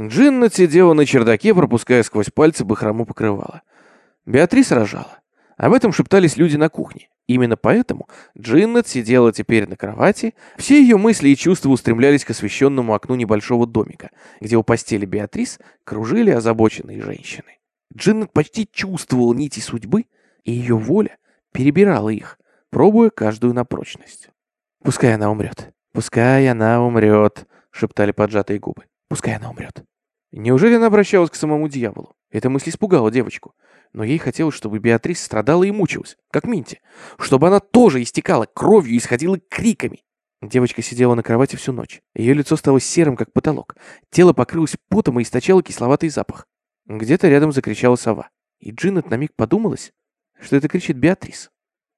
Джинна сидела на чердаке, пропуская сквозь пальцы бахрому покрывала. Беатрис рожала. Об этом шептались люди на кухне. Именно поэтому Джиннет сидела теперь на кровати, все ее мысли и чувства устремлялись к освещенному окну небольшого домика, где у постели Беатрис кружили озабоченные женщины. Джиннет почти чувствовала нити судьбы, и ее воля перебирала их, пробуя каждую на прочность. «Пускай она умрет, пускай она умрет», — шептали поджатые губы. «Пускай она умрет». Неужели она обращалась к самому дьяволу? Эта мысль испугала девочку но ей хотелось, чтобы Беатрис страдала и мучилась, как Минти, чтобы она тоже истекала кровью и исходила криками. Девочка сидела на кровати всю ночь. Ее лицо стало серым, как потолок. Тело покрылось потом и источало кисловатый запах. Где-то рядом закричала сова. И Джинет на миг подумалась, что это кричит Беатрис.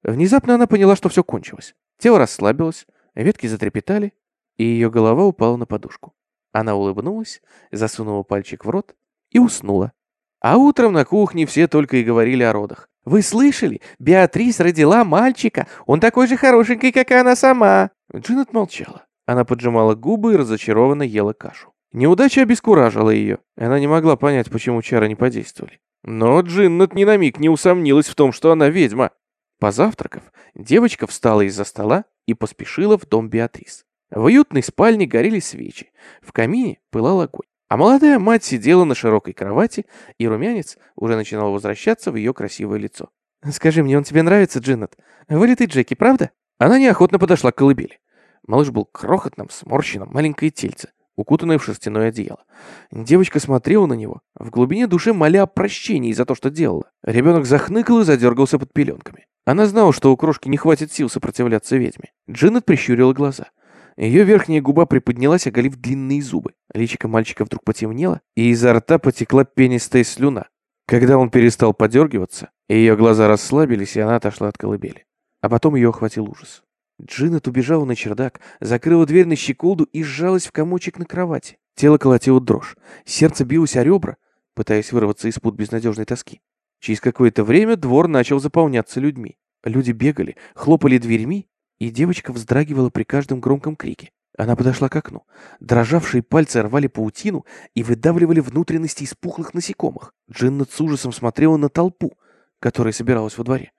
Внезапно она поняла, что все кончилось. Тело расслабилось, ветки затрепетали, и ее голова упала на подушку. Она улыбнулась, засунула пальчик в рот и уснула. А утром на кухне все только и говорили о родах. «Вы слышали? Беатрис родила мальчика. Он такой же хорошенький, как она сама». Джинет молчала. Она поджимала губы и разочарованно ела кашу. Неудача обескуражила ее. Она не могла понять, почему чары не подействовали. Но Джиннет ни на миг не усомнилась в том, что она ведьма. Позавтракав, девочка встала из-за стола и поспешила в дом Беатрис. В уютной спальне горели свечи. В камине пылал огонь. А молодая мать сидела на широкой кровати, и румянец уже начинал возвращаться в ее красивое лицо. «Скажи мне, он тебе нравится, Джиннет? Вылитый Джеки, правда?» Она неохотно подошла к колыбели. Малыш был крохотным, сморщенным, маленькое тельце, укутанное в шерстяное одеяло. Девочка смотрела на него, в глубине души моля о прощении за то, что делала. Ребенок захныкал и задергался под пеленками. Она знала, что у крошки не хватит сил сопротивляться ведьме. Джиннет прищурила глаза. Ее верхняя губа приподнялась, оголив длинные зубы. Личико мальчика вдруг потемнело, и изо рта потекла пенистая слюна. Когда он перестал подергиваться, ее глаза расслабились, и она отошла от колыбели. А потом ее охватил ужас. Джинет убежала на чердак, закрыла дверь на щеколду и сжалась в комочек на кровати. Тело колотило дрожь, сердце билось о ребра, пытаясь вырваться из пут безнадежной тоски. Через какое-то время двор начал заполняться людьми. Люди бегали, хлопали дверьми, и девочка вздрагивала при каждом громком крике. Она подошла к окну. Дрожавшие пальцы рвали паутину и выдавливали внутренности из пухлых насекомых. Джиннет с ужасом смотрела на толпу, которая собиралась во дворе.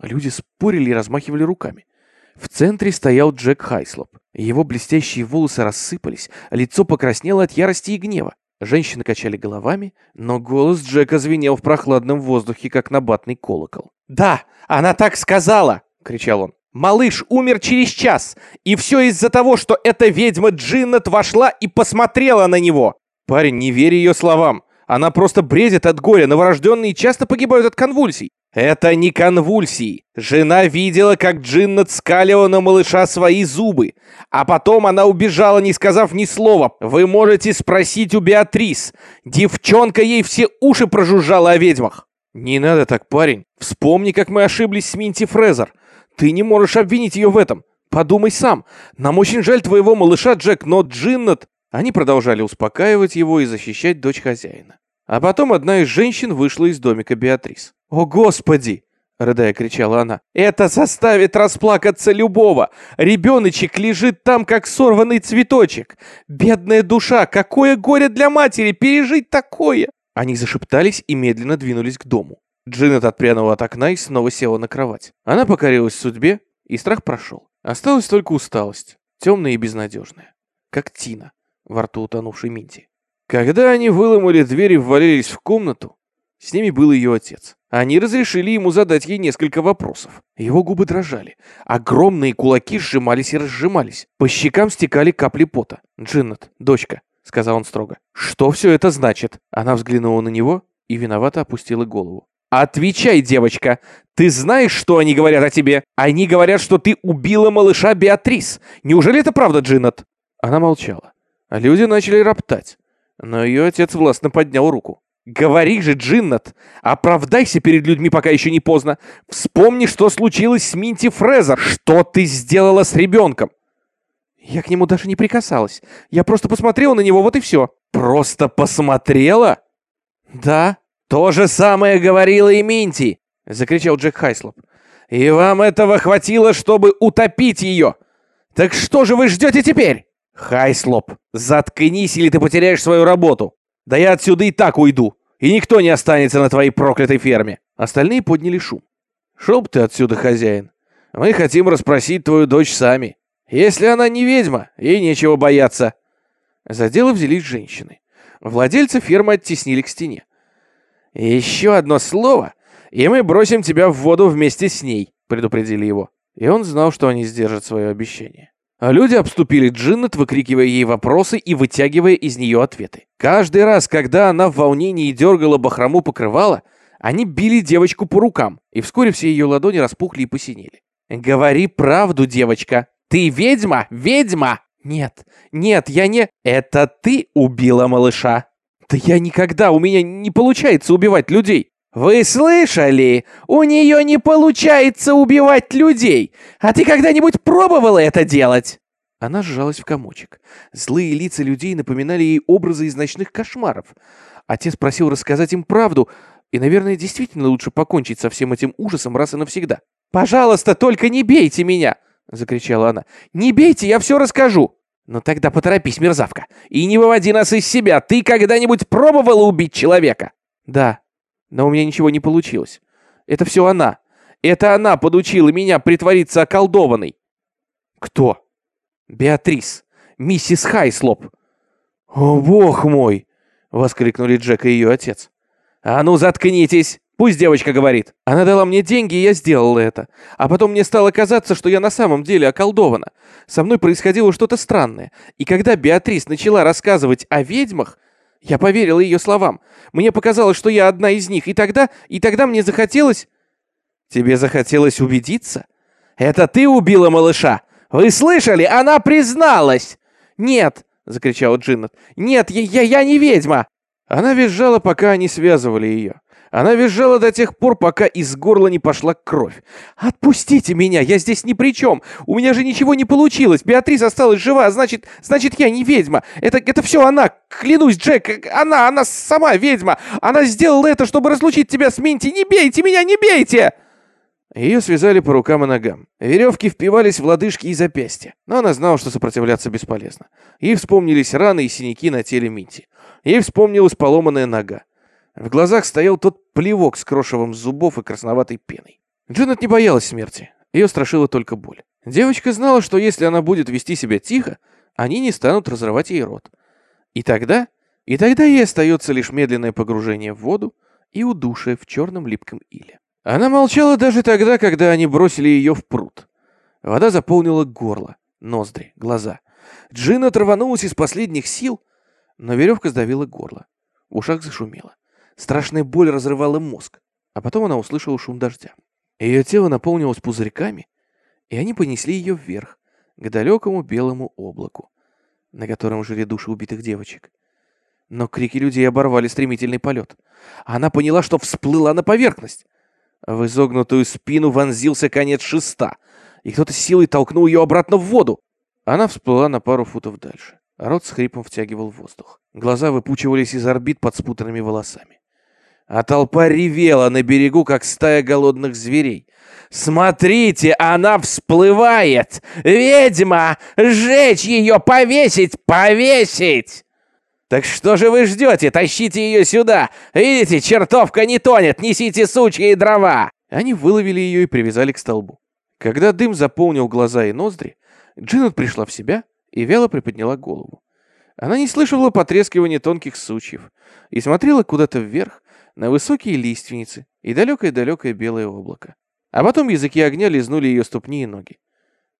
Люди спорили и размахивали руками. В центре стоял Джек Хайслоп. Его блестящие волосы рассыпались, лицо покраснело от ярости и гнева. Женщины качали головами, но голос Джека звенел в прохладном воздухе, как набатный колокол. «Да, она так сказала!» — кричал он. Малыш умер через час, и все из-за того, что эта ведьма Джиннет вошла и посмотрела на него. Парень, не верь ее словам. Она просто бредит от горя, новорожденные часто погибают от конвульсий. Это не конвульсии. Жена видела, как Джиннет скалила на малыша свои зубы. А потом она убежала, не сказав ни слова. Вы можете спросить у Беатрис. Девчонка ей все уши прожужжала о ведьмах. Не надо так, парень. Вспомни, как мы ошиблись с Минти Фрезер. Ты не можешь обвинить ее в этом. Подумай сам. Нам очень жаль твоего малыша, Джек, но Джиннет...» Они продолжали успокаивать его и защищать дочь хозяина. А потом одна из женщин вышла из домика Беатрис. «О, Господи!» — рыдая кричала она. «Это заставит расплакаться любого! Ребеночек лежит там, как сорванный цветочек! Бедная душа! Какое горе для матери пережить такое!» Они зашептались и медленно двинулись к дому. Джинет отпрянула от окна и снова села на кровать. Она покорилась судьбе, и страх прошел. Осталась только усталость, темная и безнадежная, как Тина во рту утонувшей Минти. Когда они выломали дверь и ввалились в комнату, с ними был ее отец. Они разрешили ему задать ей несколько вопросов. Его губы дрожали. Огромные кулаки сжимались и разжимались. По щекам стекали капли пота. «Джиннет, дочка», — сказал он строго, — «что все это значит?» Она взглянула на него и виновато опустила голову. «Отвечай, девочка! Ты знаешь, что они говорят о тебе? Они говорят, что ты убила малыша Беатрис. Неужели это правда, Джиннет?» Она молчала. Люди начали роптать. Но ее отец властно поднял руку. «Говори же, Джиннет! Оправдайся перед людьми, пока еще не поздно! Вспомни, что случилось с Минти Фрезер! Что ты сделала с ребенком!» «Я к нему даже не прикасалась. Я просто посмотрела на него, вот и все». «Просто посмотрела?» «Да», «То же самое говорила и Минти!» — закричал Джек Хайслоп. «И вам этого хватило, чтобы утопить ее! Так что же вы ждете теперь?» «Хайслоп, заткнись, или ты потеряешь свою работу!» Да я отсюда и так уйду, и никто не останется на твоей проклятой ферме. Остальные подняли шум. Шел ты отсюда, хозяин. Мы хотим расспросить твою дочь сами. Если она не ведьма, ей нечего бояться. За дело взялись женщины. Владельца фермы оттеснили к стене. «Еще одно слово, и мы бросим тебя в воду вместе с ней», — предупредили его. И он знал, что они сдержат свое обещание. А люди обступили Джиннет, выкрикивая ей вопросы и вытягивая из нее ответы. Каждый раз, когда она в волнении дергала бахрому покрывала, они били девочку по рукам, и вскоре все ее ладони распухли и посинели. «Говори правду, девочка! Ты ведьма? Ведьма!» «Нет, нет, я не...» «Это ты убила малыша!» «Да я никогда, у меня не получается убивать людей!» «Вы слышали? У нее не получается убивать людей! А ты когда-нибудь пробовала это делать?» Она сжалась в комочек. Злые лица людей напоминали ей образы из ночных кошмаров. Отец просил рассказать им правду, и, наверное, действительно лучше покончить со всем этим ужасом раз и навсегда. «Пожалуйста, только не бейте меня!» — закричала она. «Не бейте, я все расскажу!» «Ну тогда поторопись, мерзавка, и не выводи нас из себя! Ты когда-нибудь пробовала убить человека?» «Да», но у меня ничего не получилось. Это все она. Это она подучила меня притвориться околдованной. Кто? Беатрис. Миссис Хайслоп. О, бог мой! Воскликнули Джек и ее отец. А ну заткнитесь! Пусть девочка говорит. Она дала мне деньги, и я сделала это. А потом мне стало казаться, что я на самом деле околдована. Со мной происходило что-то странное. И когда Беатрис начала рассказывать о ведьмах, я поверила ее словам. Мне показалось, что я одна из них, и тогда, и тогда мне захотелось... Тебе захотелось убедиться? Это ты убила малыша? Вы слышали? Она призналась! Нет, закричала Джиннет. Нет, я, я, я не ведьма! Она визжала, пока они связывали ее. Она визжала до тех пор, пока из горла не пошла кровь. «Отпустите меня, я здесь ни при чем. У меня же ничего не получилось. Беатрис осталась жива, значит, значит, я не ведьма. Это, это все она, клянусь, Джек, она, она сама ведьма. Она сделала это, чтобы разлучить тебя с Минти. Не бейте меня, не бейте!» Ее связали по рукам и ногам. Веревки впивались в лодыжки и запястья. Но она знала, что сопротивляться бесполезно. Ей вспомнились раны и синяки на теле Минти. Ей вспомнилась поломанная нога. В глазах стоял тот плевок с крошевом зубов и красноватой пеной. Дженнет не боялась смерти. Ее страшила только боль. Девочка знала, что если она будет вести себя тихо, они не станут разрывать ей рот. И тогда, и тогда ей остается лишь медленное погружение в воду и удушие в черном липком иле. Она молчала даже тогда, когда они бросили ее в пруд. Вода заполнила горло, ноздри, глаза. Джин оторванулась из последних сил, но веревка сдавила горло. В ушах зашумело. Страшная боль разрывала мозг, а потом она услышала шум дождя. Ее тело наполнилось пузырьками, и они понесли ее вверх, к далекому белому облаку, на котором жили души убитых девочек. Но крики людей оборвали стремительный полет. Она поняла, что всплыла на поверхность. В изогнутую спину вонзился конец шеста, и кто-то силой толкнул ее обратно в воду. Она всплыла на пару футов дальше. Рот с хрипом втягивал воздух. Глаза выпучивались из орбит под спутанными волосами а толпа ревела на берегу, как стая голодных зверей. «Смотрите, она всплывает! Ведьма! Сжечь ее! Повесить! Повесить!» «Так что же вы ждете? Тащите ее сюда! Видите, чертовка не тонет! Несите сучья и дрова!» Они выловили ее и привязали к столбу. Когда дым заполнил глаза и ноздри, Джинет пришла в себя и вяло приподняла голову. Она не слышала потрескивания тонких сучьев и смотрела куда-то вверх, на высокие лиственницы и далекое-далекое белое облако. А потом языки огня лизнули ее ступни и ноги.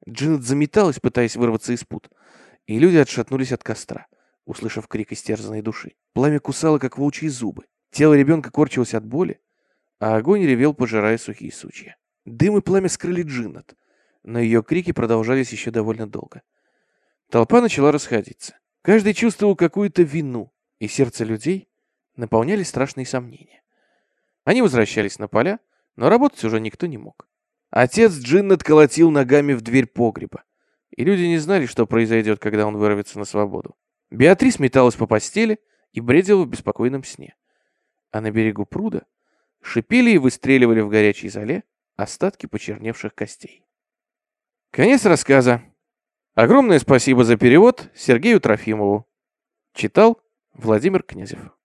Джинет заметалась, пытаясь вырваться из пут, и люди отшатнулись от костра, услышав крик истерзанной души. Пламя кусало, как волчьи зубы. Тело ребенка корчилось от боли, а огонь ревел, пожирая сухие сучья. Дым и пламя скрыли Джиннет, но ее крики продолжались еще довольно долго. Толпа начала расходиться. Каждый чувствовал какую-то вину, и сердце людей наполняли страшные сомнения. Они возвращались на поля, но работать уже никто не мог. Отец Джиннет колотил ногами в дверь погреба, и люди не знали, что произойдет, когда он вырвется на свободу. Беатрис металась по постели и бредила в беспокойном сне. А на берегу пруда шипели и выстреливали в горячей зале остатки почерневших костей. Конец рассказа. Огромное спасибо за перевод Сергею Трофимову. Читал Владимир Князев.